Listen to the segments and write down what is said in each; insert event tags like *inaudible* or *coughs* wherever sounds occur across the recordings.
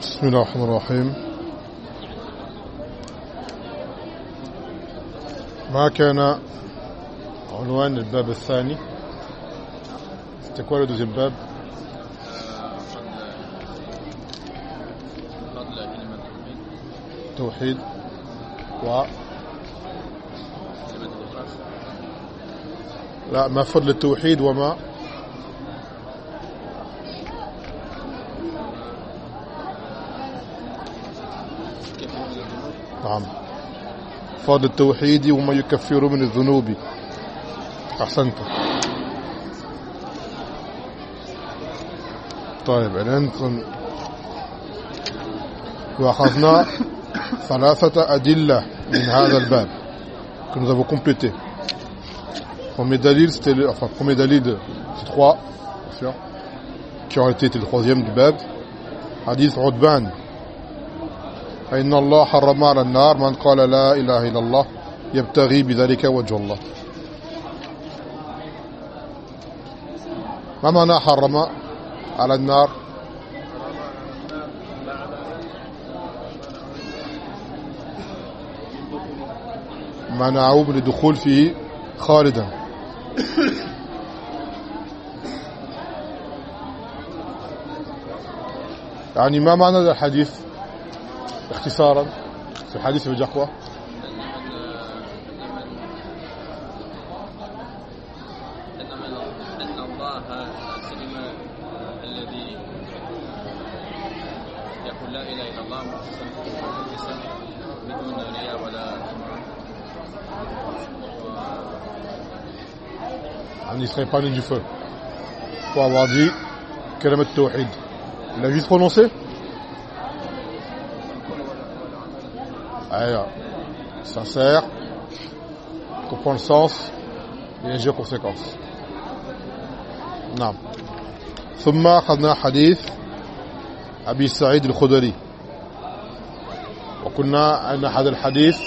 بسم الله الرحمن الرحيم. ما كان عنوان الباب الثاني؟ كلمة التوحيد توحيد و لا ما فضل التوحيد وما كيف من الذنوب نعم فضل التوحيد وما يكفر من الذنوب أحسنت طيب الآن كن- وأخذنا ثلاثة أدلة من هذا الباب que nous avons complété. Premier dalil, c'était le, enfin, premier dalil, de- c'est trois, qui ont été le troisième du bab. Hadith Udban. فإن الله حرم على النار من قال لا إله إلا الله يبتغي بذلك وجه الله. ما معنى حرم على النار؟ منعوا من الدخول فيه خالدا. يعني ما معنى هذا الحديث؟ اختصارا في حديث بجقوة ne serait pas né du feu. Pour avoir dit, Kalamat Tawhid. Il a juste prononcé Aïe, sincère comprend le sens et agir en conséquence نعم ثم أخذنا حديث أبي سعيد الخدري وقلنا أن هذا الحديث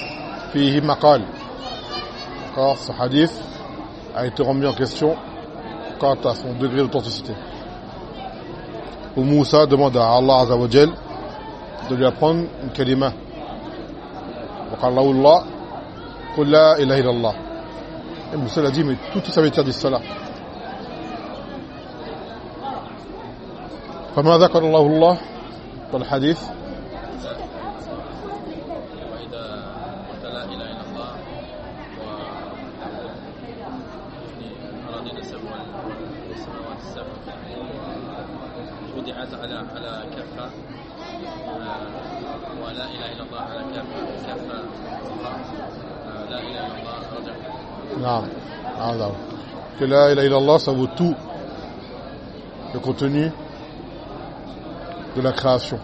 فيه مقال D'accord, ce hadith a été remis en question quant à son degré d'authenticité. Où Moussa demande à Allah Azza wa Jal de lui apprendre une kalima. وقال له الله قل لا إله إلا الله dit mais tout ça veut dire cela. فما ذكر الله الله في الحديث وإذا قلت لا إله إلا الله و أراضينا السبع والسماوات السبع وضعت على على كفة آه، ولا إله إلا الله على كفة كفة أخرى آه، لا إله إلا الله رجع Non, هذا هو. que la ilaha illallah ça vaut tout. Le contenu de la création.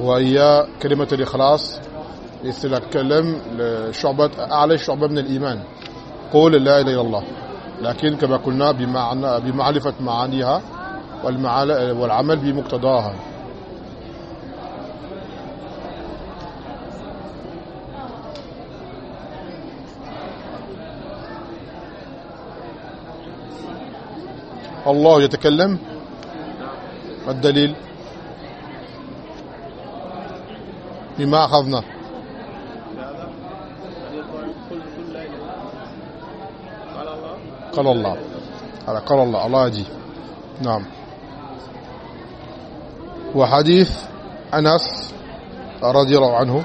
وهي كلمة الإخلاص كلام الشعبة أعلى شعبة من الإيمان قول لا إله إلا الله لكن كما قلنا بمعنى بمعرفة معانيها والعمل بمقتضاها الله يتكلم. ما الدليل؟ بما أخذنا. قال الله. هذا قال الله. الله يجي. نعم. وحديث أنس رضي الله عنه.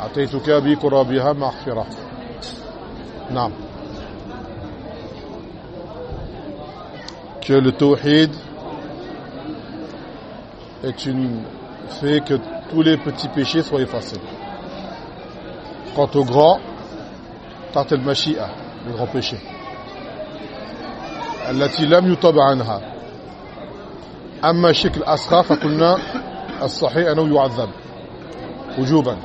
أتيتك بقرابها مغفرة نعم que le tawhid est une fait que tous les petits péchés soient effacés. Quant au grand, tart el mashia, le grand péché. التي لم يطب عنها أما الشرك الأصغر فقلنا الصحيح أنه يعذب وجوبا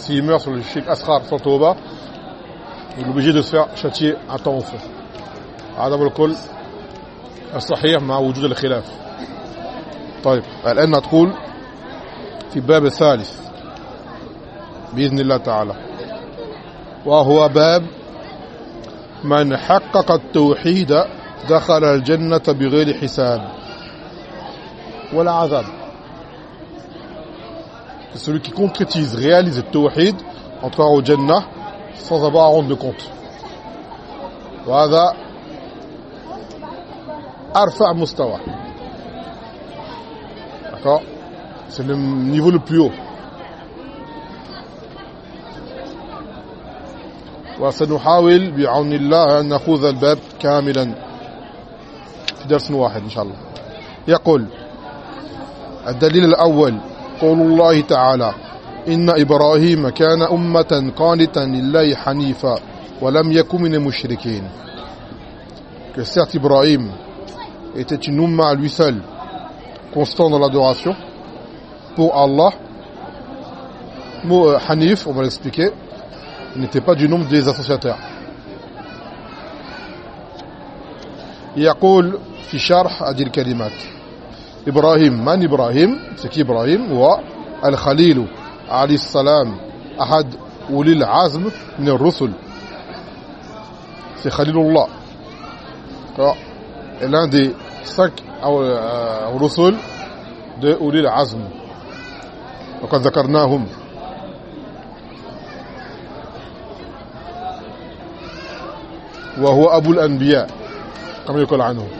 s'il meurt sur le shirk asghar sans tauba il est obligé de se faire châtier un temps au feu هذا هو الصحيح مع وجود الخلاف. طيب الآن ندخل في باب الثالث بإذن الله تعالى. وهو باب من حقق التوحيد دخل الجنة بغير حساب. ولا عذاب. celui qui concrétise, réalise le tawhid entrera au Jannah sans avoir à rendre de compte. وهذا أرفع مستوى D'accord C'est le niveau le plus haut. وسنحاول بعون الله أن نأخذ الباب كاملا في درس واحد إن شاء الله يقول الدليل الأول قول الله تعالى إن إبراهيم كان أمة قانتا لله حنيفا ولم يكن من المشركين que Ibrahim était une umma à lui seul constant dans l'adoration pour Allah mot euh, Hanif on va l'expliquer n'était pas du nombre des associateurs يقول في شرح هذه الكلمات إبراهيم. من إبراهيم؟ سكي إبراهيم هو الخليل. عليه السلام. أحد أولي العزم من الرسل. c'est Khalilullah et l'un des cinq euh, rusul de أولي العزم. وقد ذكرناهم. وهو أبو الأنبياء كما يقول عنه.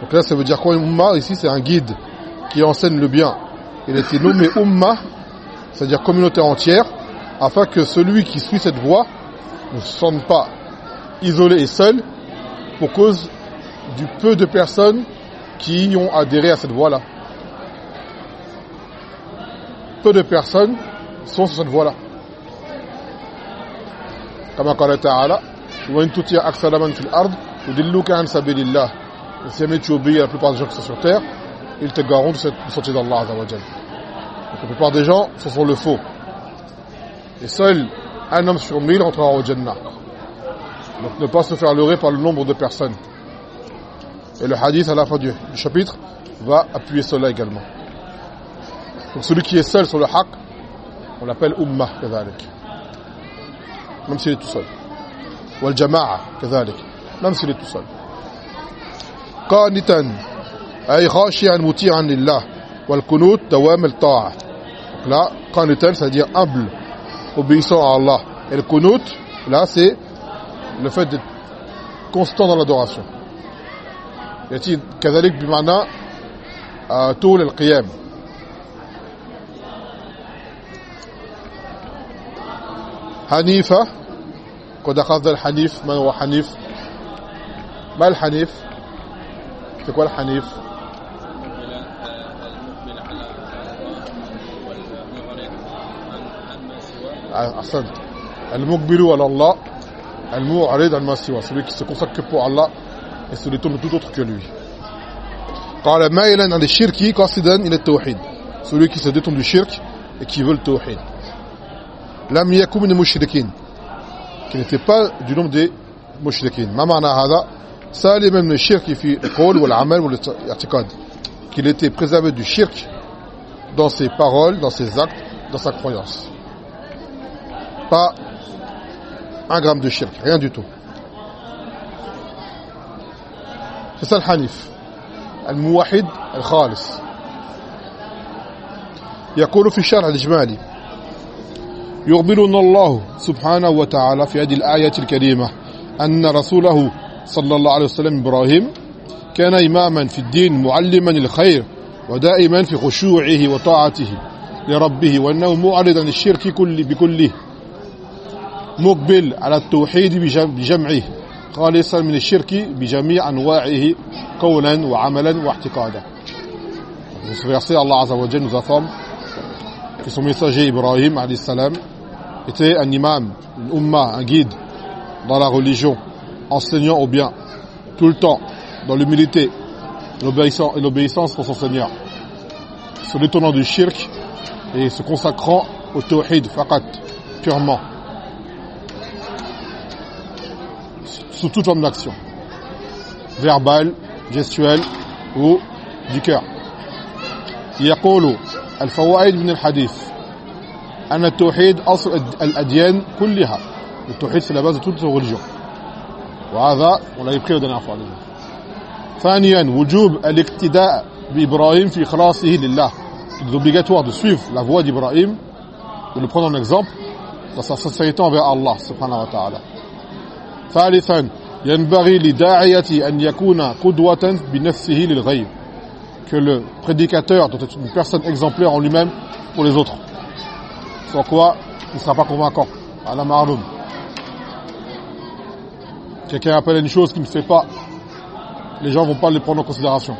Donc là, ça veut dire quoi Umma Ici, c'est un guide qui enseigne le bien. Il a été nommé Umma, c'est-à-dire communauté entière, afin que celui qui suit cette voie ne se sente pas isolé et seul pour cause du peu de personnes qui ont adhéré à cette voie-là. Peu de personnes sont sur cette voie-là. Comme قال تعالى وإن تطيع أكثر من في الأرض يدلوك عن سبيل الله Et si jamais tu obéis à la plupart des gens qui sont sur terre, ils te garderont de cette- du sentier d'Allah Azza wa Jal. Donc la plupart des gens sont sur le faux. Et seul un homme sur mille entrera au Jannah. Donc ne pas se faire leurrer par le nombre de personnes. Et le hadith à la fin du, du chapitre va appuyer cela également. Donc celui qui est seul sur le haqq, on l'appelle ummah كذلك. Même s'il est tout seul. والجماعة كذلك نمسل التصال قانتا أي خاشعا متيعا لله والكنوت دوام الطاعة. لا قانتا سيدي أبل وبيسوا على الله الكنوت لا سي لفد constant dans l'adoration. كذلك بمعنى طول القيام؟ حنيفة قد أخذ الحنيف من هو حنيف؟ ما الحنيف؟ تقول الحنيف الله ما أحسنت. المقبل على الله. المعرض عن ما سواه celui qui se que pour Allah et se détourne tout قال مائلا عن الشرك قاصدا إلى التوحيد. Celui qui se détourne du shirk et qui veut le tawhid. لم يكن من المشركين qui n'était pas du nombre des مشركين. ما معنى هذا؟ سالما من الشرك في القول والعمل والاعتقاد qu'il était préservé du shirk dans ses paroles, dans ses actes, dans sa croyance. Pas un gramme de shirk, rien du tout. C'est ça le hanif. الموحد الخالص يقول في الشرح الإجمالي يخبرنا الله سبحانه وتعالى في هذه الآية الكريمة أن رسوله صلى الله عليه وسلم إبراهيم كان إماما في الدين معلما الخير ودائما في خشوعه وطاعته لربه وأنه معرض عن الشرك كل بكله مقبل على التوحيد بجمعه خالصا من الشرك بجميع أنواعه قولا وعملا واعتقادا. Ce verset, Allah Azza wa nous informe que messager Ibrahim salam était un imam, une umma, un guide dans la religion, enseignant au bien, tout le temps, dans l'humilité et l'obéissance pour son Seigneur, se détournant du shirk et se consacrant au tawhid, faqat, purement, sous toute forme d'action, verbale, gestuelle ou du cœur. يقول الفوائد من الحديث أن التوحيد أصل الأديان كلها التوحيد c'est la base de toute religion وهذا on l'avait pris la dernière fois ثانيا وجوب الاقتداء بإبراهيم في إخلاصه لله il est obligatoire de suivre la voie d'Ibrahim de le prendre en exemple dans sa sincérité envers Allah subhanahu wa ta'ala ثالثا ينبغي لداعية أن يكون قدوة بنفسه للغيب que le prédicateur doit être une personne exemplaire en lui-même pour les autres. Sans quoi, il ne sera pas convaincant. À la marloum. Quelqu'un appelle une chose qu'il ne fait pas, les gens ne vont pas le prendre en considération.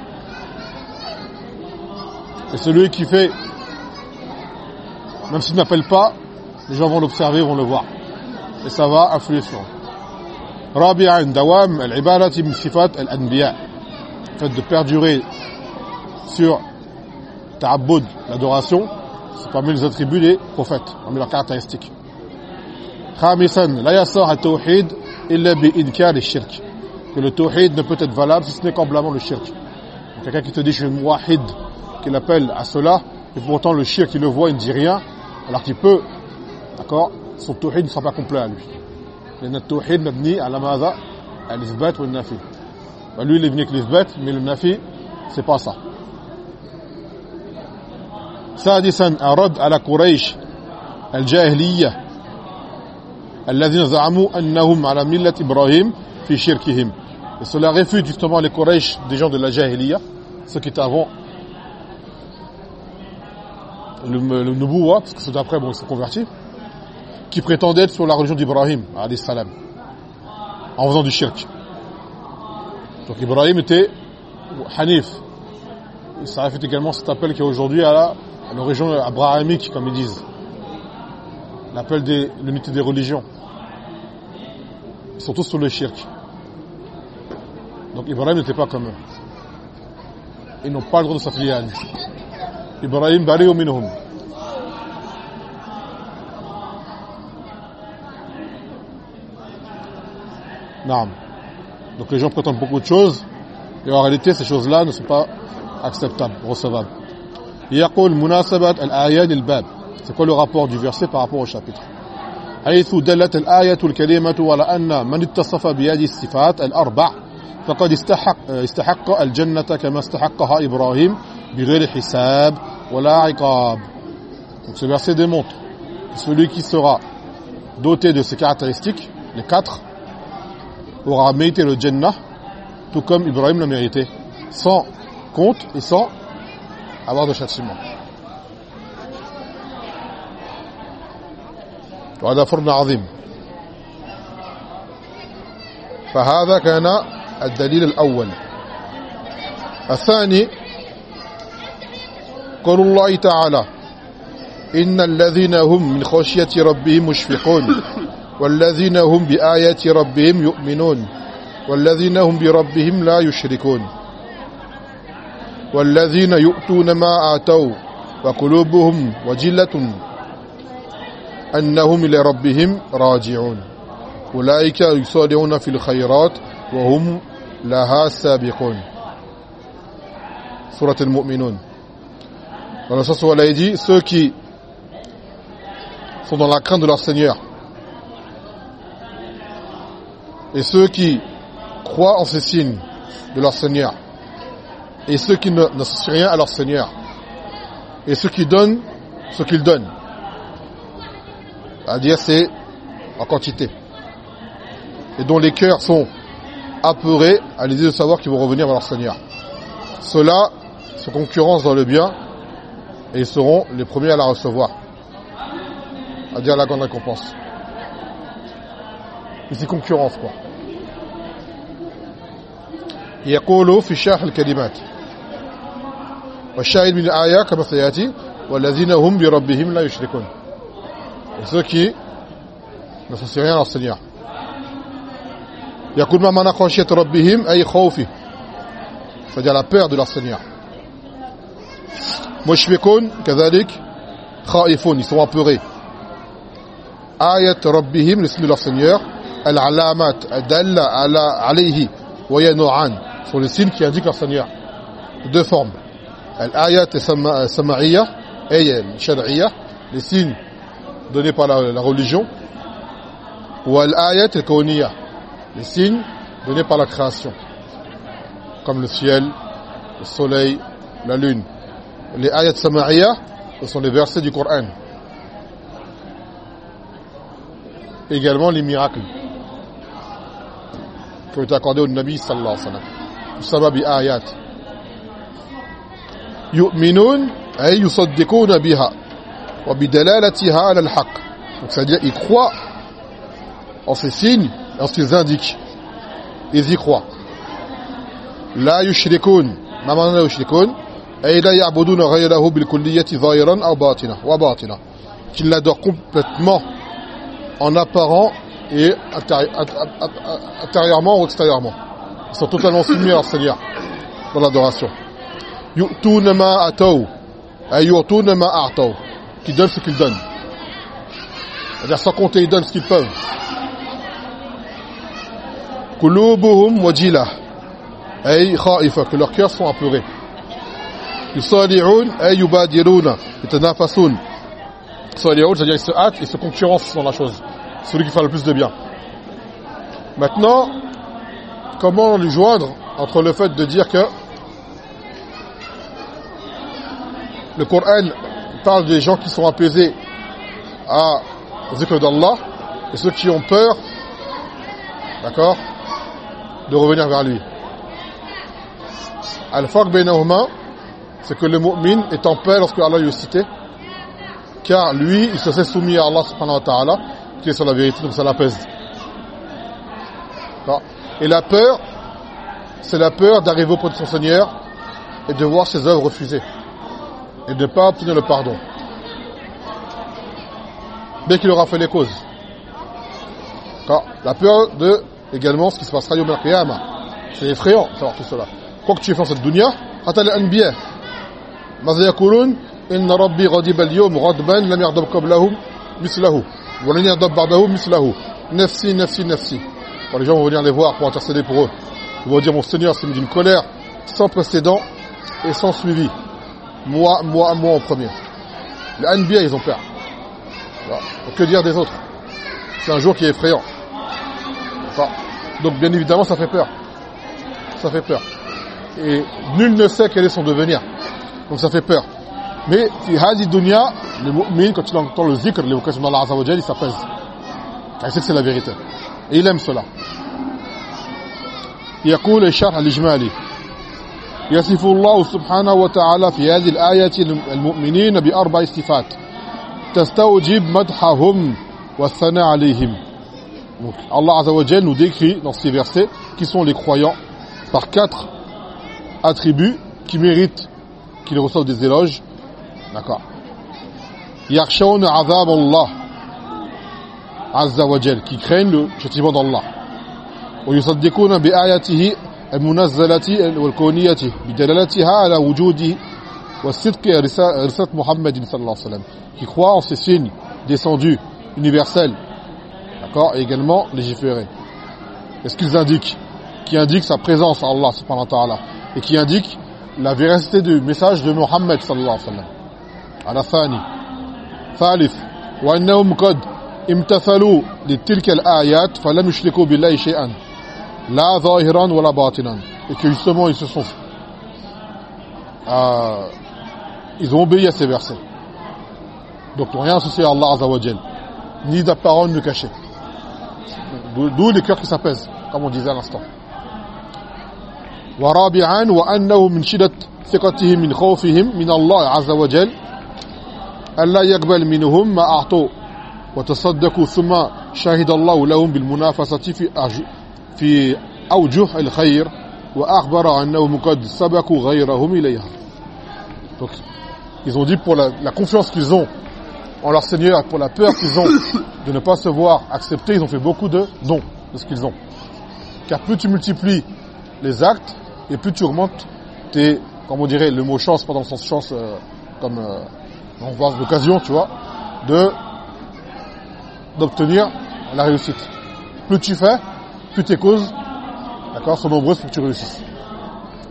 Et celui qui fait, même s'il n'appelle pas, les gens vont l'observer, vont le voir. Et ça va influer sur eux. رابعا دوام العبادة من صفات الأنبياء fait de perdurer sur ta'abbud, l'adoration, c'est parmi les attributs des prophètes, parmi leurs caractéristiques. خامسا لا يصح التوحيد إلا بإنكار الشرك que le tawhid ne peut être valable si ce n'est qu'en blâmant le shirk. Quelqu'un qui te dit je suis muwahid, qui l'appelle à cela, et pourtant le shirk il le voit, il ne dit rien, alors qu'il peut, d'accord, son tawhid ne sera pas complet à lui. لأن التوحيد مبني على ماذا؟ الإثبات والنفي. Lui il est venu avec l'ithbat, mais le nafi, c'est pas ça. سادسا أرد على قريش الجاهلية الذين زعموا أنهم على ملة إبراهيم في شركهم et cela réfute justement les Quraysh des gens de la Jahiliya ceux qui étaient avant le, le Nubuwa parce que c'est d'après bon ils sont convertis qui prétendaient être sur la religion d'Ibrahim alayhi salam en faisant du shirk donc Ibrahim était Hanif ça réfute également cet appel qui est aujourd'hui à la l'origine abrahamique, comme ils disent. L'appel de l'unité des religions. Ils sont tous sur le shirk. Donc Ibrahim n'était pas comme eux. Ils n'ont pas le droit de s'affilier à lui. Ibrahim bari minhum. Non. Donc les gens prétendent beaucoup de choses, et en réalité ces choses-là ne sont pas acceptables, recevables. يقول مناسبة الآيات الباب C'est quoi le rapport du verset par rapport au chapitre حيث دلت الآية الكريمة على أن من اتصف بهذه الصفات الأربع فقد استحق, استحق الجنة كما استحقها إبراهيم بغير حساب ولا عقاب Donc ce verset démontre que celui qui sera doté de ces caractéristiques, les quatre, aura mérité le Jannah, tout comme Ibrahim l'a mérité, sans compte et sans avoir de châtiment. وهذا فرن عظيم. فهذا كان الدليل الأول. الثاني قول الله تعالى إن الذين هم من خشية ربهم مشفقون والذين هم بآيات ربهم يؤمنون والذين هم بربهم لا يشركون. والذين يؤتون ما آتوا وقلوبهم وجلة أنهم إلى ربهم راجعون أولئك يصادعون في الخيرات وهم لها سابقون سورة المؤمنون Dans le sens où elle sont dans la crainte de leur Seigneur et ceux qui croient en ces signes de leur Seigneur et ceux qui ne n'associent rien à leur Seigneur et ceux qui donnent ce qu'ils donnent à dire c'est en quantité, et dont les cœurs sont apeurés à l'idée de savoir qu'ils vont revenir vers leur Seigneur. Ceux-là se concurrencent dans le bien et ils seront les premiers à la recevoir, à dire la grande récompense. Ici concurrence quoi. يقول في شرح الكلمات والشاهد من الآية كما سيأتي والذين هم بربهم لا يشركون Et ceux qui n'associent rien à leur Seigneur يقول ما معنى خشية ربهم أي خوفه c'est-à-dire la peur de leur Seigneur مشفقون كذلك خائفون ils sont apeurés آية ربهم l'isme de leur Seigneur العلامات دل على عليه وهي نوعان sont les signes qui indiquent leur Seigneur deux formes الآيات السمعية أي الشرعية les signes donnés par la, la religion والآيات الكونية les signes donnés par la création comme le ciel le soleil la lune les ayats sama'iyya ce sont les versets du Coran également les miracles qui ont été accordés au Nabi sallallahu alayhi wa sallam بسبب آيات يؤمنون أي يصدقون بها وبدلالتها على الحق donc c'est-à-dire ils croient en ces signes, en ces indiques. Ils y croient. La yushrikun. Ma la yushrikun. Et la ya'buduna ghayrahu bil kulliyati zahiran aw batina wa batina. Qu'ils l'adorent complètement en apparent et intérieurement ou extérieurement. Ils sont totalement soumis à leur Seigneur dans l'adoration. Yu'tuna ma ataw. Ay yu'tuna ma ataw qui donnent ce qu'ils donnent. C'est-à-dire sans compter, ils donnent ce qu'ils peuvent. Que leurs cœurs sont apeurés. Yusali'un ay c'est-à-dire ils se hâtent, ils se concurrencent dans la chose. Celui qui fera le plus de bien. Maintenant, comment lui joindre entre le fait de dire que le Coran parle des gens qui sont apaisés à zikr d'Allah et ceux qui ont peur d'accord de revenir vers lui. Al-faq bainahuma c'est que le mu'min est en paix lorsque Allah lui est cité car lui il se sait soumis à Allah subhanahu wa ta'ala qui est sur la vérité donc ça l'apaise. Et la peur c'est la peur d'arriver auprès de son Seigneur et de voir ses œuvres refusées et de ne pas obtenir le pardon bien qu'il aura fait les causes Car la peur de également ce qui se passera Yom al c'est effrayant de savoir tout cela quoi que tu aies fait dans cette dunya حتى الأنبياء ماذا يقولون إن ربي غضب اليوم غضبا لم يغضب قبله مثله ولن يغضب بعده مثله نفسي نفسي نفسي quand les gens vont venir les voir pour intercéder pour eux ils vont dire mon Seigneur c'est d'une colère sans précédent et sans suivi moi, moi, moi en premier les Anbiya ils ont peur voilà. que dire des autres c'est un jour qui est effrayant enfin, donc bien évidemment ça fait peur ça fait peur et nul ne sait quel est son devenir donc ça fait peur mais fi hadi dunya le mu'min quand il entend le zikr l'évocation d'Allah Azza wa Jalla il s'apaise car il sait que c'est la vérité et il aime cela يقول الشرح الإجمالي يصف الله سبحانه وتعالى في هذه الآية المؤمنين بأربع صفات تستوجب مدحهم والثناء عليهم Donc Allah Azza wa nous décrit dans ces versets qui sont les croyants par quatre attributs qui méritent qu'ils reçoivent des éloges. D'accord. Yakhshawun azab Allah Azza wa qui craignent le châtiment d'Allah. ويصدقون بآياته المنزلة والكونية بدلالتها على وجوده والصدق رسالة محمد صلى الله عليه وسلم qui croient en ces signes descendus universels d'accord et également légiférés est-ce qu'ils indiquent qui indique sa présence à Allah subhanahu wa ta'ala et qui indique la véracité du message de Mohammed sallallahu alayhi wa sallam على ثاني ثالث وأنهم قد امتثلوا لتلك الآيات فلم يشركوا بالله شيئا لا ظاهرا ولا باطنا et que justement ils se sont euh, ils ont obéi à ces versets donc n'ont rien associé à Allah Azza wa Jal ni de parole ne cachée. D'où les cœurs qui s'apaisent, comme on disait à l'instant. ورابعا وأنه من شدة ثقتهم من خوفهم من الله عز وجل ألا يقبل منهم ما أعطوا وتصدقوا ثم شهد الله لهم بالمنافسة في في أوجه الخير وأخبر أنهم قد سبقوا غيرهم إليها Donc, ils ont dit pour la, la confiance qu'ils ont en leur Seigneur, pour la peur qu'ils ont de ne pas se voir accepter, ils ont fait beaucoup de dons de ce qu'ils ont. Car plus tu multiplies les actes, et plus tu augmentes tes, comme on dirait, le mot chance, pas dans le sens chance, euh, comme euh, on voit l'occasion, tu vois, de d'obtenir la réussite. Plus tu fais, plus tes causes, d'accord, sont nombreuses pour que tu réussisses.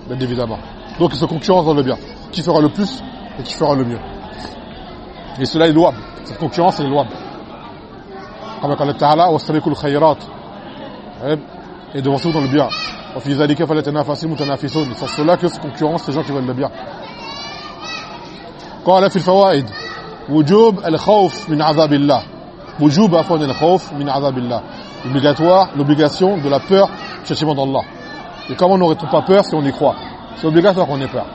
Bien évidemment. Donc ils se concurrencent dans le bien. Qui fera le plus et qui fera le mieux. Et cela est louable. Cette concurrence est louable. Comme Allah Ta'ala, وَاسْتَبِقُوا khayrat. Et devancez-vous dans le bien. وفي ذلك فليتنافس المتنافسون. C'est cela que se concurrence les gens qui veulent le bien. قال في الفوائد وجوب الخوف من عذاب الله وجوب عفوا الخوف من عذاب الله l'obligatoire l'obligation de la peur du châtiment d'Allah et comment n'aurait-on pas peur si on y croit c'est obligatoire qu'on ait peur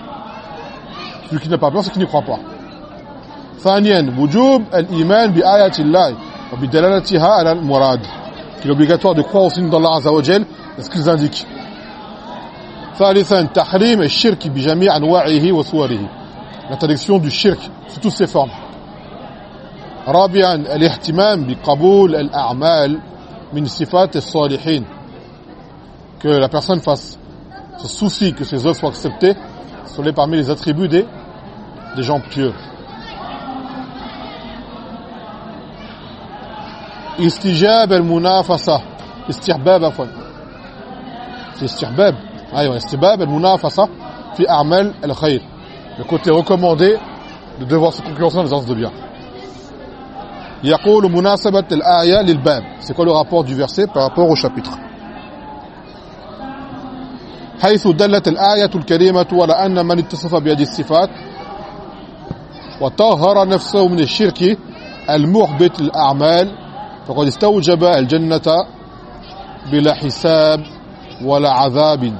celui qui n'a pas peur c'est qui n'y croit pas ثانيا وجوب الإيمان بآيات الله وبدلالتها على المراد qu'il est obligatoire de croire au signe d'Allah Azza wa Jal et ce qu'ils indiquent ثالثا تحريم الشرك بجميع أنواعه وصوره l'interdiction du shirk sous toutes ses formes رابعا الاهتمام بقبول الأعمال min sifat salihin. Que la personne fasse se soucie que ses œuvres soient acceptées sont les parmi les attributs des des gens pieux. Istijab al-munafasa. Istihbab afwan. Istihbab aywa ah, istihbab al-munafasa fi a'mal al-khair le côté recommandé de devoir se concurrencer dans les de bien. يقول مناسبة الآية للباب. C'est quoi le rapport du verset par rapport au chapitre حيث دلت الآية الكريمة على أن من اتصف بهذه الصفات وطهر نفسه من الشرك المحبط للأعمال فقد استوجب الجنة بلا حساب ولا عذاب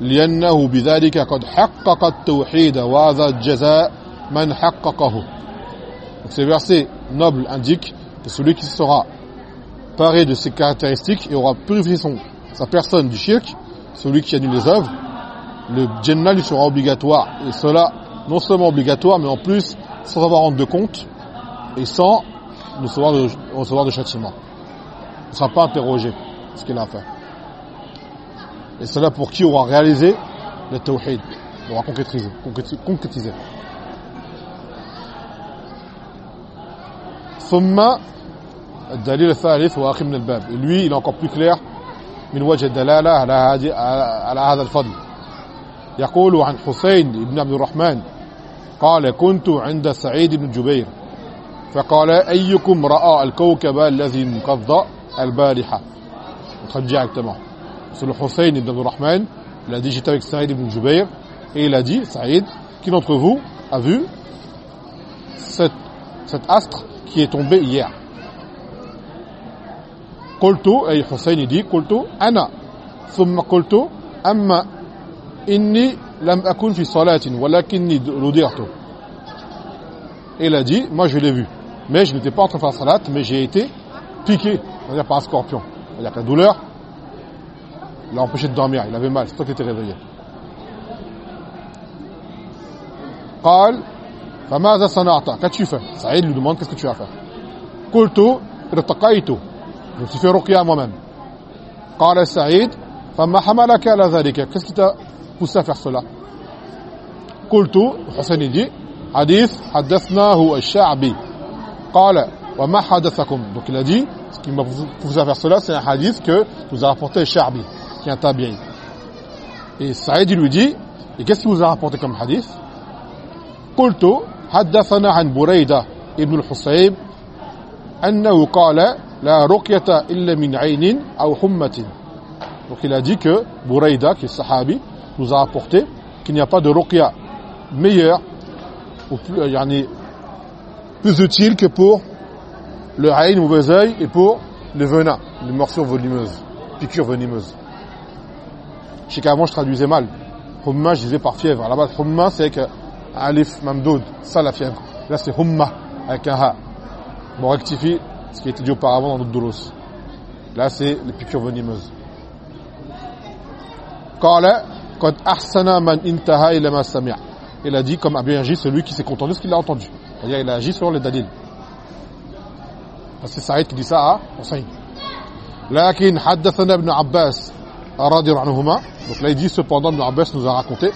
لأنه بذلك قد حقق التوحيد وهذا الجزاء من حققه. Donc ces versets nobles indiquent que celui qui sera paré de ces caractéristiques et aura purifié sa personne du shirk, celui qui annule les œuvres, le Jannah lui sera obligatoire. Et cela, non seulement obligatoire, mais en plus, sans avoir honte de compte et sans recevoir de, de châtiment. Il ne sera pas interrogé ce qu'il a fait. Et cela pour qui aura réalisé le tawhid, aura concrétisé. concrétisé. ثم الدليل الثالث واخر من الباب. لوي il est encore plus من وجه الدلالة على هذه على هذا الفضل. يقول عن حسين بن عبد الرحمن قال كنت عند سعيد بن جبير. فقال أيكم رأى الكوكب الذي انقضى البارحة؟ اتخجع تمام. سول حسين بن عبد الرحمن الذي جيت avec سعيد بن جبير إلى il سعيد كي d'entre فو a vu cet cet astre qui est tombé hier قلت أي حسين dit قلت أنا ثم قلت أما إني لم أكن في صلاة ولكني لدرت et il a dit moi je l'ai vu mais je n'étais pas en train de faire salat, mais j'ai été piqué, c'est-à-dire par un scorpion. C'est-à-dire que la douleur l'a empêché de dormir, il avait mal, c'est toi qui étais réveillé. قال فماذا صنعت؟ كانت شيفه سعيد لو دوموند كاسكو تشافا قلت ارتقيت. في فرق يا قال سعيد فما حملك على ذلك. كاسكو تصافر سولا قلت حسني دي حديث حدثناه الشعبي. قال وما حدثكم؟ دونك لدي كي ما تصافر سولا سي حديث كو توزا رابورتي الشعبي كي ان تابعي Et Saïd lui dit, et qu'est-ce qu'il vous a rapporté comme hadith? Qultu, حدثنا عن بريدة ابن الحصيب أنه قال لا رقية إلا من عين أو حمة donc il a dit que Buraida qui est sahabi nous a rapporté qu'il n'y a pas de ruqya meilleur ou plus, yani, plus utile que pour Le Aïn, mauvais oeil, et pour le venin, les morsures venimeuses, piqûres venimeuses. Je sais qu'avant je traduisais mal. Humma, je disais par fièvre. À la base, Humma, c'est avec Alif Mamdoud, ça la. Là, c'est Humma avec un Ha. On rectifie ce qui a été dit auparavant dans notre doulos. Là, c'est les piqûres venimeuses. Quand ahsana man intaha ilama samia. Il a dit comme a bien agi celui qui s'est contenté de ce qu'il a entendu. C'est-à-dire, il a agi selon les dalil. C'est Saïd qui dit ça à Hussein. Lakin haddathana ibn Abbas, radiallahu anhuma. Donc là, il dit cependant, ibn Abbas nous a raconté.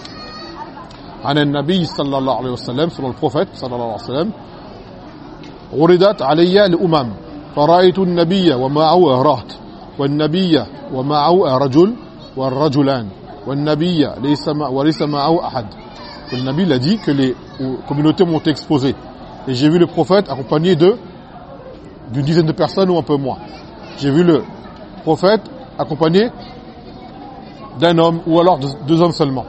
عن النبي صلى الله عليه وسلم selon le prophète صلى الله عليه وسلم وردت علي الأمم فرأيت النبي ومعه رهط والنبي ومعه رجل والرجلان والنبي ليس وليس معه أحد le Nabi a dit que les communautés m'ont exposé et j'ai vu le prophète accompagné de d'une dizaine de personnes ou un peu moins j'ai vu le prophète accompagné d'un homme ou alors de deux hommes seulement.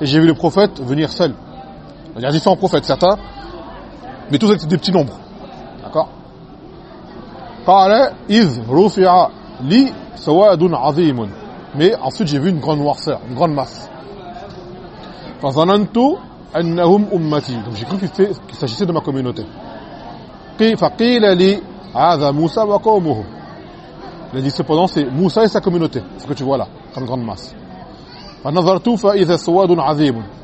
Et j'ai vu le prophète venir seul. Il y a différents prophètes, certains, mais tous étaient des petits nombres. D'accord? Mais ensuite j'ai vu une grande noirceur, une grande masse. Donc j'ai cru qu'il s'agissait de ma communauté. Il a dit cependant c'est Moussa et sa communauté, ce que tu vois là, comme grande masse.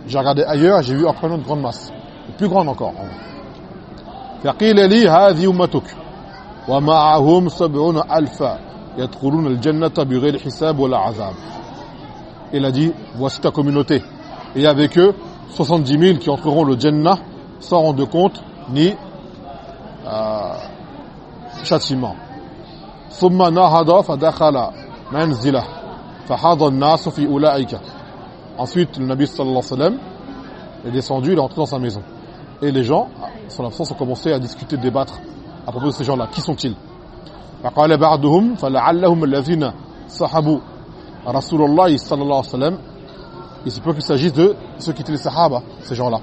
J'ai regardé ailleurs et j'ai vu encore une grande masse, plus grande encore. فقيل لي هذه أمتك ومعهم سبعون ألفا يدخلون الجنة بغير حساب ولا عذاب Il a dit, voici ta communauté. Et avec eux, 70 000 qui entreront le Jannah sans rendre compte ni euh, châtiment. ثم نهض فدخل منزله Ensuite, le Nabi sallallahu alayhi wa sallam est descendu, il est entré dans sa maison. Et les gens, son absence, ont commencé à discuter, débattre à propos de ces gens-là. Qui sont-ils فقال بعضهم فلعلهم الذين صحبوا رسول الله صلى الله عليه وسلم Il se peut qu'il s'agisse de ceux qui étaient les sahaba, ces gens-là.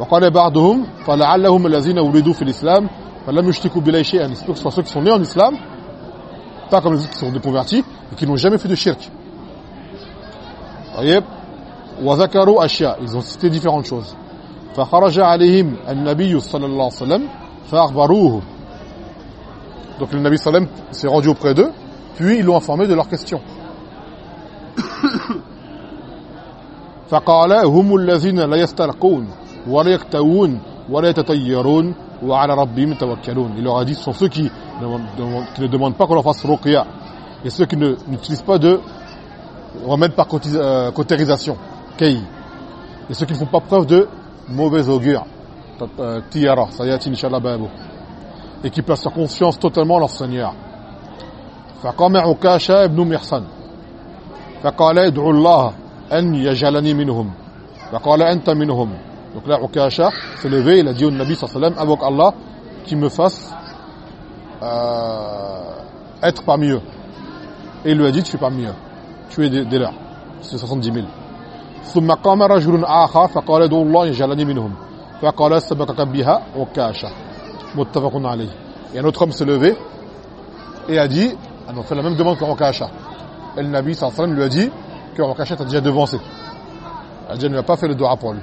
وقال بعضهم فلعلهم الذين ولدوا في الإسلام فلم يشركوا بالله شيئا Il se peut que ce soit ceux qui sont nés en islam pas comme les autres qui sont déconvertis et qui n'ont jamais fait de shirk. voyez وذكروا أشياء ils ont cité différentes choses فخرج عليهم النبي صلى الله عليه وسلم فأخبروه donc le Nabi sallam s'est rendu auprès d'eux puis ils l'ont informé de leurs questions *coughs* فقال هم الذين لا يسترقون ولا يكتوون ولا يتطيرون وعلى ربهم يتوكلون il leur a dit ce sont ceux qui qui ne demandent pas qu'on leur fasse ruqya et ceux qui n'utilisent pas de remède par euh, cautérisation, kei. Et ceux qui ne font pas preuve de mauvais augure, euh, tiara, sayati inshallah babu. Et qui placent leur confiance totalement en leur Seigneur. فقام عكاشة ابن محصن فقال ادعو الله أن يجعلني منهم فقال أنت منهم donc là Ukasha s'est levé il a dit au Nabi sallallahu alayhi wa sallam invoque Allah qui me fasse euh, être parmi eux. Et il lui a dit, tu es parmi eux. Tu es des leurs. C'est 70 000. ثم قام رجل آخر فقال ادعوا الله يجعلني منهم فقال سبقك بها وكاشة متفق عليه et un autre homme s'est levé et a dit on fait la même demande que Rokasha et le Nabi sallallahu lui a dit que Rokasha t'a déjà devancé elle ne lui a pas fait le dua pour lui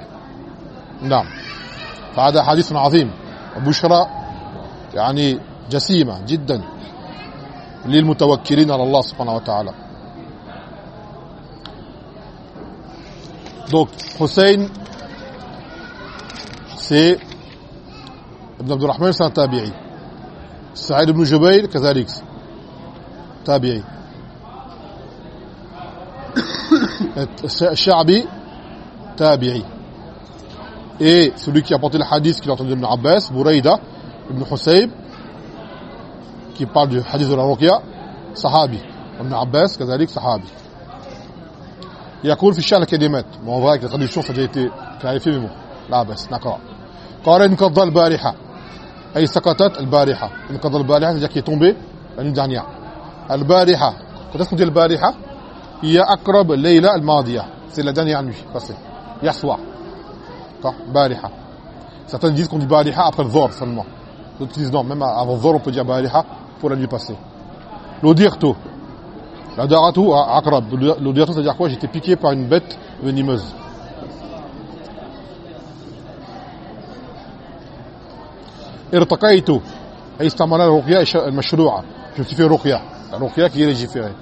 نعم فهذا حديث عظيم وبشرى يعني جسيمة جدا للمتوكلين على الله سبحانه وتعالى. دونك حسين سي ابن عبد الرحمن سنة تابعي سعيد بن جبير كذلك تابعي الشعبي تابعي et celui qui الحديث porté le hadith qui l'a entendu de Ibn qui parle du hadith de la Ruqya, sahabi. Ibn Abbas, كذلك sahabi. يقول في الشعر كلمات ما هو avec la traduction ça a déjà été clarifié mais bon لا بس d'accord قال انقض البارحة أي سقطت البارحة انقض البارحة c'est-à-dire qui est tombé la nuit dernière البارحة quand est-ce qu'on dit البارحة هي أقرب الليلة الماضية c'est la dernière nuit passée hier soir d'accord بارحة certains disent qu'on dit bariha après le dhor seulement D'autres disent non, même avant vol, on peut dire bariha pour la nuit passée. L'odirto. La daratu à akrab. L'odirto, ça veut dire quoi? J'étais piqué par une bête venimeuse. irtaqaitu. Et istamala al-ruqya al-mashru'a. Je me suis fait ruqya. La ruqya qui est légiférée.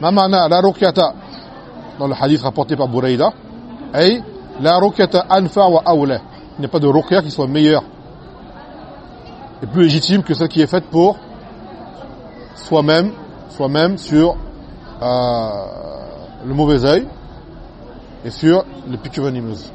Ma ma'na la ruqyata dans le hadith rapporté par Bouraïda. Ay la ruqyata anfa wa awla. Il n'y a pas de ruqya qui soit meilleure et plus légitime que celle qui est faite pour soi-même soi-même sur euh, le mauvais œil et sur les piqûres venimeuses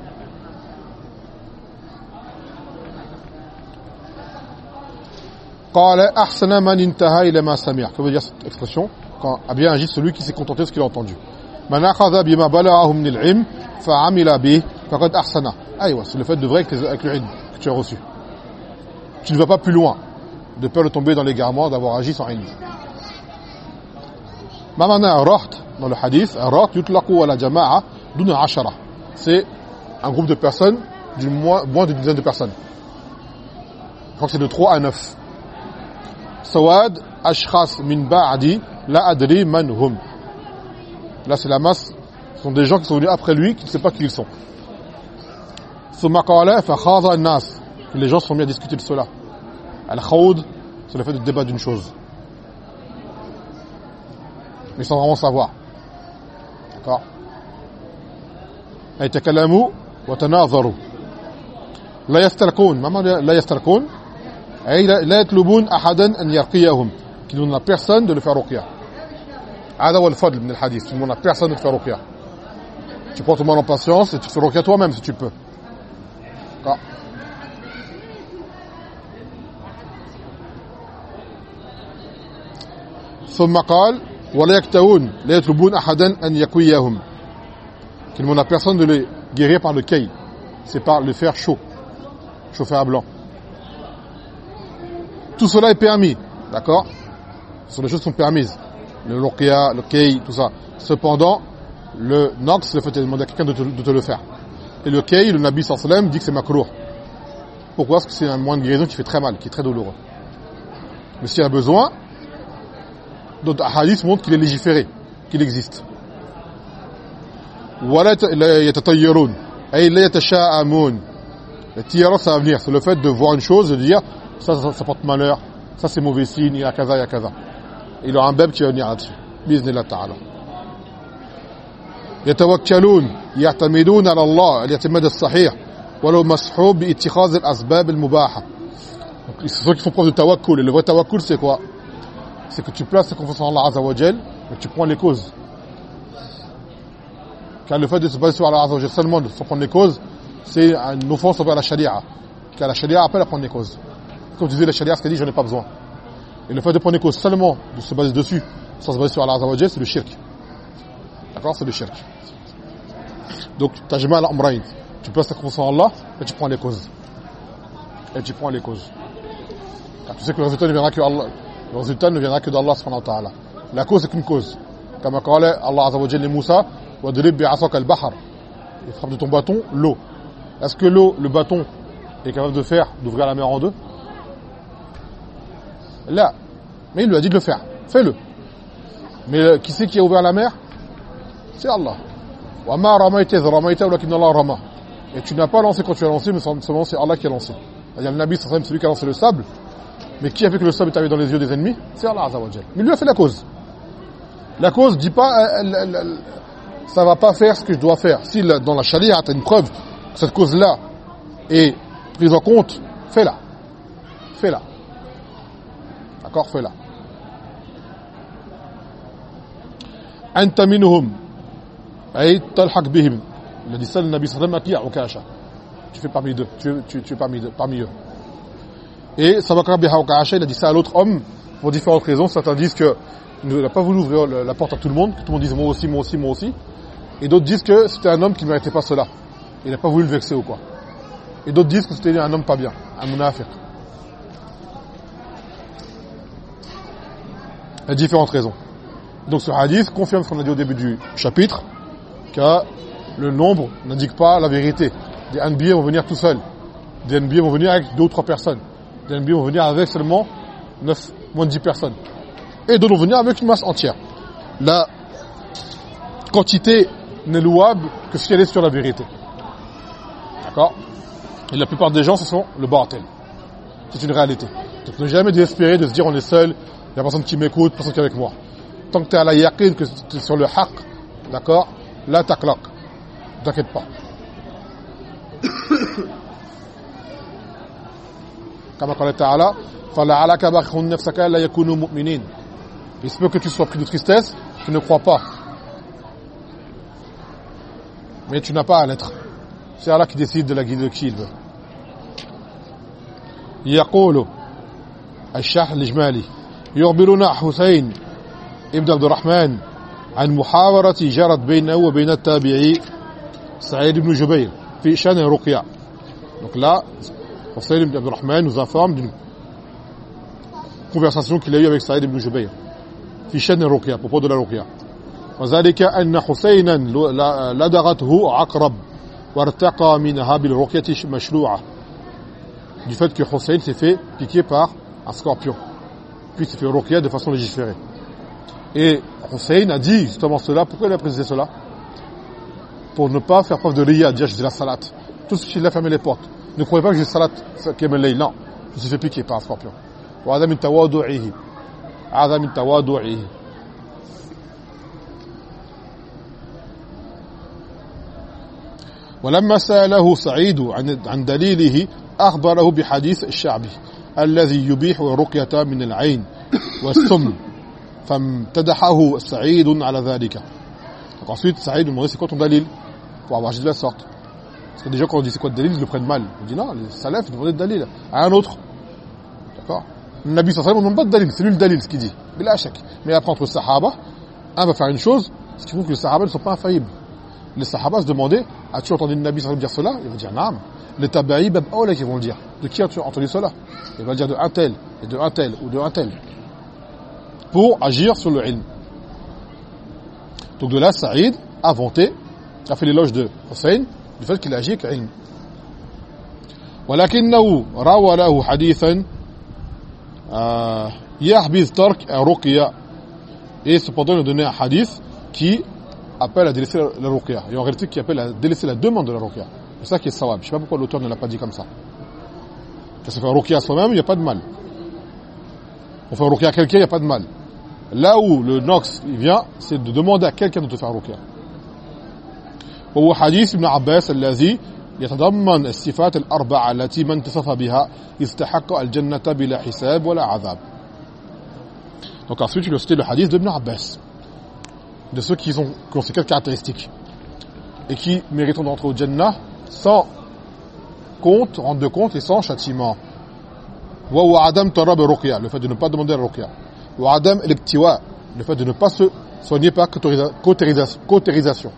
قال أحسن من انتهى إلى ما سمع que veut dire cette expression quand a bien agi celui qui s'est contenté de ce qu'il a entendu من أخذ بما بلغه من العلم فعمل به فقد أحسن أيوة c'est le fait de vrai avec, avec le ilm que tu as reçu tu ne vas pas plus loin, de peur de tomber dans l'égarement, d'avoir agi sans ilm. Mamana dans le hadith, C'est un groupe de personnes, du moins, moins d'une dizaine de personnes. Je crois que c'est de 3 à 9. Sawad, ashkhas min ba'adi, la adri man hum. Là, c'est la masse. Ce sont des gens qui sont venus après lui, qui ne sait pas qui ils sont. Summa qala fa nas Les gens sont mis à discuter de cela. Al-khawd, c'est le fait de débattre d'une chose. Mais sans vraiment savoir. D'accord يتكلموا وتناظروا لا يسترقون ما معنى لا يسترقون أي لا يطلبون أحدا أن يرقيهم qui ne demandent à personne de le faire ruqya هذا هو الفضل من الحديث tu ne demandes à personne de te faire ruqya tu prends ton mal en patience et tu fais ruqya toi-même si tu peux ثم قال ولا يكتوون لا يطلبون أحدا أن يكويهم qui ne demandent à personne de les guérir par le kay c'est par le fer chaud chauffer à blanc tout cela est permis, d'accord Ce sont des choses qui sont permises. Le ruqya, le kei, tout ça. Cependant, le nox, le fait de demander à quelqu'un de, de, te le faire. Et le kei, le Nabi sallam dit que c'est makrour. Pourquoi Parce que c'est un moyen de guérison qui fait très mal, qui est très douloureux. Mais s'il y a besoin, d'autres hadiths montrent qu'il est légiféré, qu'il existe. ولا يتطيرون أي لا يتشاءمون Le tiyara, ça va venir. C'est le fait de voir une chose et de dire ça, ça, ça porte malheur, ça c'est mauvais signe, il y a kaza, il y a kaza. Il aura un beb qui va venir là-dessus. Bismillah ta'ala. يتوكلون يعتمدون على الله الاعتماد الصحيح ولو مسحوب باتخاذ الأسباب المباحة donc c'est ceux qui font preuve de tawakkul et le vrai tawakkul c'est quoi C'est que tu places ta confiance en Allah Azza wa Jal et tu prends les causes car le fait de se baser sur Allah Azza wa Jal seulement de se prendre les causes c'est une offense envers la sharia car la sharia appelle à prendre les causes comme tu disais, la charia, c'est dit, j'en ai pas besoin. Et le fait de prendre les causes seulement, de se baser dessus, sans se baser sur Allah c'est le shirk. D'accord C'est le shirk. Donc, tu mal à Tu places ta confiance en Allah, et tu prends les causes. Et tu prends les causes. Car tu sais que le résultat ne viendra que Allah. Le résultat ne viendra que d'Allah subhanahu ta'ala. La cause est qu'une cause. Comme a dit Allah azza wa jalla Moussa, wa drib bi al-bahr. Et frappe de ton bâton l'eau. Est-ce que l'eau, le bâton est capable de faire d'ouvrir la mer en deux? Là, mais il lui a dit de le faire. Fais-le. Mais euh, qui c'est qui a ouvert la mer? C'est Allah. Wa ma ramayta ramayta walakin Allah rama. Et tu n'as pas lancé quand tu as lancé, mais seulement c'est Allah qui a lancé. Il y a le Nabi, c'est celui qui a lancé le sable. Mais qui a fait que le sable est arrivé dans les yeux des ennemis? C'est Allah Azzawajal. Mais lui a fait la cause. La cause dit pas, euh, ça va pas faire ce que je dois faire. Si dans la charia, tu as une preuve que cette cause-là est prise en compte, fais-la. Fais-la. D'accord, fais-la. A dit ça le Nabi sallam a dit à Ukasha. Tu fais parmi eux. Tu, es parmi eux. Et Sabakar biha Ukasha, il a dit ça à l'autre homme pour différentes raisons. Certains disent que il n'a pas voulu ouvrir la porte à tout le monde, que tout le monde dise moi aussi, moi aussi, moi aussi. Et d'autres disent que c'était un homme qui ne méritait pas cela. Il n'a pas voulu le vexer ou quoi. Et d'autres disent que c'était un homme pas bien, un munafiq. Il y a différentes raisons. Donc ce hadith confirme ce qu'on a dit au début du chapitre, que le nombre n'indique pas la vérité. Des NBA vont venir tout seuls. Des NBA vont venir avec deux ou trois personnes. Des NB vont venir avec seulement 9, moins de 10 personnes. Et d'autres vont venir avec une masse entière. La quantité n'est louable que si elle est sur la vérité. D'accord? Et la plupart des gens, ce sont le bordel. C'est une réalité. Donc ne jamais désespérer de se dire on est seul, il n'y a personne qui m'écoute, personne qui est avec moi. Tant que tu es à la yaqin, que tu es sur le haq, d'accord? Là, t'aklaq. Ne t'inquiète pas. Comme قال تعالى فلعلك باخع نفسك لا يكونوا مؤمنين. Il se peut que tu sois pris de tristesse tu ne crois pas. Mais tu n'as pas à l'être. C'est Allah qui décide de la guide de qui il veut. يقول الشرح الإجمالي يخبرنا حسين ابن عبد الرحمن عن محاورة جرت بينه وبين التابعي سعيد بن جبير في شأن رقية donc là Hussein ibn Abdurrahman nous informe d'une conversation qu'il a eue avec Saïd ibn Jubayr في شأن الرقية à propos de la ruqya وذلك أن حسينا لدغته عقرب وارتقى منها بالرقية مشروعة du fait que Hussein s'est fait piquer par un scorpion puis s'est fait ruqya de façon légiférée et Hussein a dit justement cela pourquoi il a précisé cela pour ne pas faire preuve de riya dire je dis la salat tout ce qu'il a fermé les portes ne croyez pas que j'ai salat qiyam al-layl non. Je suis fait piquer par un scorpion. Wa adam min tawadu'ihi. Adam min tawadu'ihi. ولما ساله سعيد عن عن دليله اخبره بحديث الشعبي الذي يبيح الرقيه من العين والسم فامتدحه سعيد على ذلك فقصيد سعيد المغيث كوت دليل وعجز لا صوت Parce que déjà quand on dit c'est quoi le dalil, ils le prennent mal. On dit non, les salafs ils demandaient le dalil à un autre. D'accord Le Nabi sallallahu on ne demande pas de dalil, c'est lui le dalil ce qu'il dit. Mais là, chaque. Mais après entre sahaba, un va faire une chose, ce qui prouve que les sahaba ne sont pas infaillibles. Les sahaba se demandaient, as-tu entendu le Nabi sallallahu dire cela Il va dire naam. Les tabaï, bab qui vont le dire. De qui as-tu entendu cela Il va dire de un tel, et de un tel, ou de un tel. Pour agir sur le ilm. Donc de là, Saïd a vanté, a fait l'éloge de Hussein, du fait qu'il agit avec ilm. ولكنه روى له حديثا يحبذ ترك الرقية et cependant il a donné un hadith qui appelle à délaisser la, la ruqya et en réalité qui appelle à délaisser la demande de la ruqya c'est ça qui est sawab je sais pas pourquoi l'auteur ne l'a pas dit comme ça parce que faire ruqya à soi-même il n'y a pas de mal on fait ruqya à quelqu'un il n'y a pas de mal là où le nox il vient c'est de demander à quelqu'un de te faire ruqya وهو حديث ابن عباس الذي يتضمن الصفات الأربعة التي من اتصف بها يستحق الجنة بلا حساب ولا عذاب Donc ensuite, il a cité le hadith d'Ibn Abbas, de ceux qui, ont, qui ont ces quatre caractéristiques, et qui méritent d'entrer au Jannah sans compte, rendre de compte et sans châtiment. Wa adam tarab ruqya, le fait de ne pas demander la ruqya. Wa adam l'iktiwa, le fait de ne pas se soigner par cautérisation.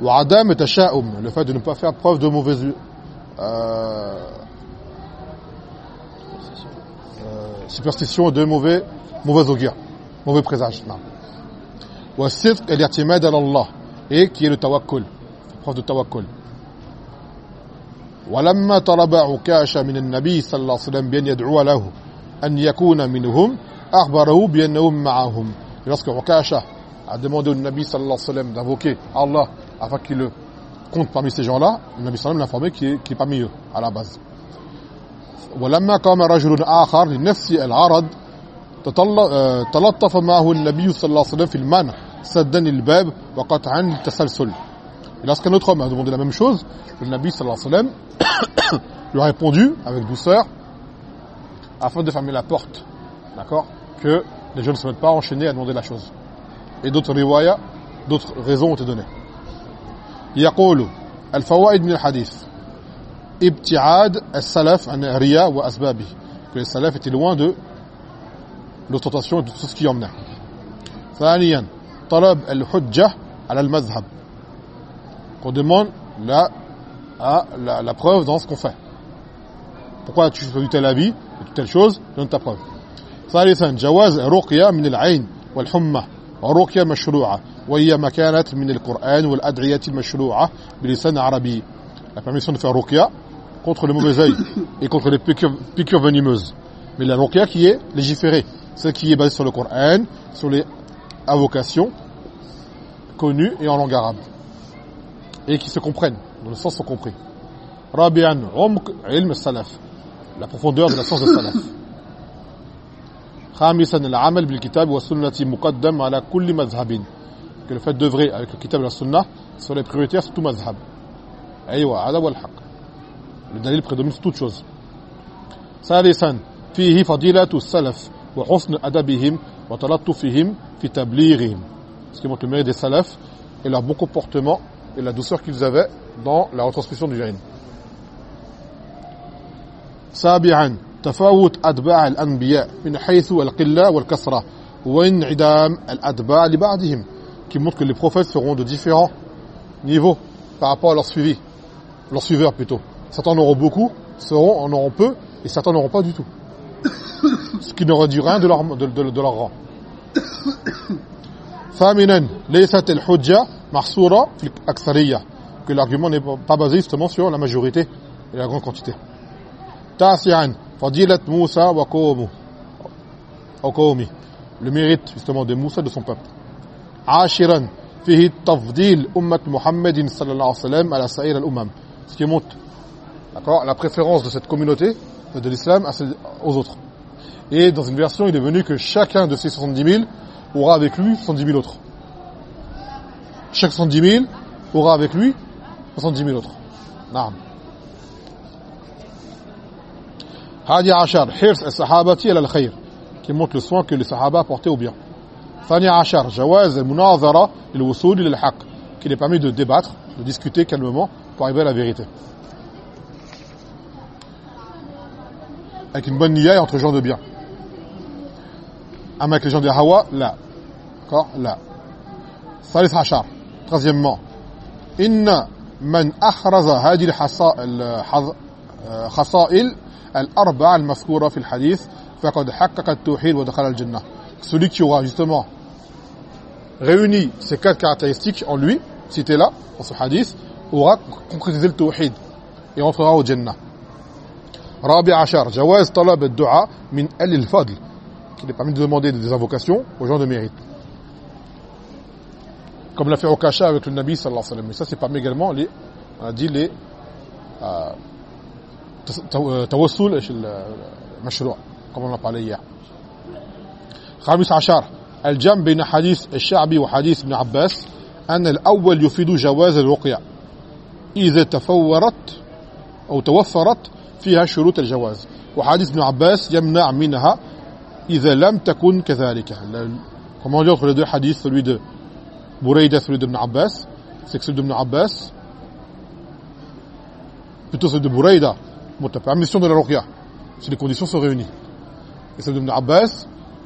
Wa adam tasha'um, le fait de ne pas faire preuve de mauvaise euh, euh, superstition et de mauvais mauvais augure, mauvais présage. Non. والصدق الاعتماد على الله et qui est le tawakkul, preuve de tawakkul. ولما طلب عكاشة من النبي صلى الله عليه وسلم بأن يدعو له أن يكون منهم أخبره بأنهم معهم. Et lorsque Ukasha a demandé au Nabi sallallahu alayhi wa sallam d'invoquer Allah afin qu'il le compte parmi ces gens-là, le Nabi sallallahu alayhi wa sallam l'a informé qu'il est, qu est parmi eux à la base. ولما قام رجل آخر لنفس العرض تلطف معه النبي صلى الله عليه وسلم في المنع سدا الباب وقطعا التسلسل Et lorsqu'un autre homme a demandé la même chose, le Nabi sallallahu alayhi wa sallam lui a répondu avec douceur afin de fermer la porte. D'accord Que les gens ne se mettent pas enchaînés à demander la chose. Et d'autres riwaya, d'autres raisons ont été données. يقول الفوائد من الحديث ابتعاد السلف عن الرياء وأسبابه que les salafs étaient loin de l'ostentation et de tout ce qui emmenait. ثانيا طلب الحجة على المذهب qu'on demande la, à la, la preuve dans ce qu'on fait. Pourquoi tu fais tel avis, de telle chose, donne ta preuve. ثالثا جواز رقية من العين والحمى ورقية مشروعة وهي ما كانت من القرآن والأدعية المشروعة بلسان عربي. La permission de faire ruqya contre le mauvais œil et contre les piqûres, piqûres venimeuses. Mais la ruqya qui est légiférée, celle qui est basée sur le Coran, sur les invocations connues et en langue arabe. Et qui se comprennent, dans le sens sont compris. رابعا عمق علم السلف la profondeur de la science de salaf خامسا العمل بالكتاب والسنة مقدم على كل مذهب que le fait d'œuvrer avec le kitab et la sunna sur les prioritaires sur tout mazhab أيوة هذا هو الحق le dalil prédomine sur toute chose ثالثا فيه فضيلة السلف وحسن أدبهم وتلطفهم في تبليغهم ce qui montre le mérite des salafs et leur bon comportement et la douceur qu'ils avaient dans la retransmission du ilm سابعا تفاوت أتباع الأنبياء من حيث القلة والكثرة وانعدام الأتباع لبعضهم qui montre que les prophètes seront de différents niveaux par rapport à leur suivi, leurs suiveurs plutôt. Certains en auront beaucoup, seront en auront peu, et certains n'auront pas du tout. *coughs* Ce qui ne réduit rien de leur, de, de, de leur rang. *coughs* que l'argument n'est pas basé justement sur la majorité et la grande quantité le mérite justement de Moussa et de son peuple عاشرا فيه تفضيل أمة محمد صلى الله عليه وسلم على سائر الأمم ce qui montre d'accord la préférence de cette communauté de l'islam aux autres et dans une version il est venu que chacun de ces 70 000 aura avec lui 70 000 autres chaque 70 000 aura avec lui 70 000 autres نعم هادي عشر حرص الصحابة على الخير qui montre le soin que les sahaba portaient au bien ثاني عشر جواز المناظرة للوصول إلى الحق qui les permet de débattre, de discuter calmement pour arriver à la vérité. Avec une bonne niya et entre gens de bien. Avec les gens de Hawa, là. D'accord Là. ثالث عشر troisièmement إن من أحرز هذه الخصائل الأربعة المذكورة في الحديث فقد حقق التوحيد ودخل الجنة celui qui aura justement réuni ces quatre caractéristiques en lui, cité là, dans ce hadith, aura concrétisé le tawhid et entrera au Jannah. Rabi Achar, Jawaz Talab al-Dua min al-Fadl, qu'il est permis de demander des invocations aux gens de mérite. Comme l'a fait Okasha avec le Nabi sallallahu alayhi wa sallam. Ça, c'est parmi également les, on a dit les, euh, et euh, le mashru' comme on en a parlé hier. خامس عشر. الجمع بين حديث الشعبي وحديث ابن عباس أن الأول يفيد جواز الرقية. إذا تفورت أو توفرت فيها شروط الجواز. وحديث ابن عباس يمنع منها إذا لم تكن كذلك. كما نقول في الدول حديث سلوية بريدة سلوية ابن عباس سيك ابن عباس بتو سلوية بريدة متفع مستون للرقية si les conditions sont réunies. Et celle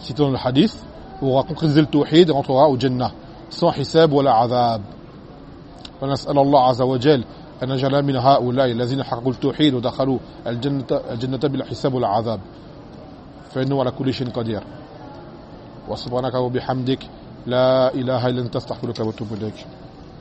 cité dans le hadith aura concrétisé le tawhid et rentrera au Jannah sans hisab ولا عذاب. ونسأل الله عز وجل أن نجعل من هؤلاء الذين حققوا التوحيد ودخلوا الجنة, الجنة بلا حساب ولا عذاب. فإنه على كل شيء قدير. وسبحانك وبحمدك لا إله إلا أنت أستغفرك وأتوب إليك.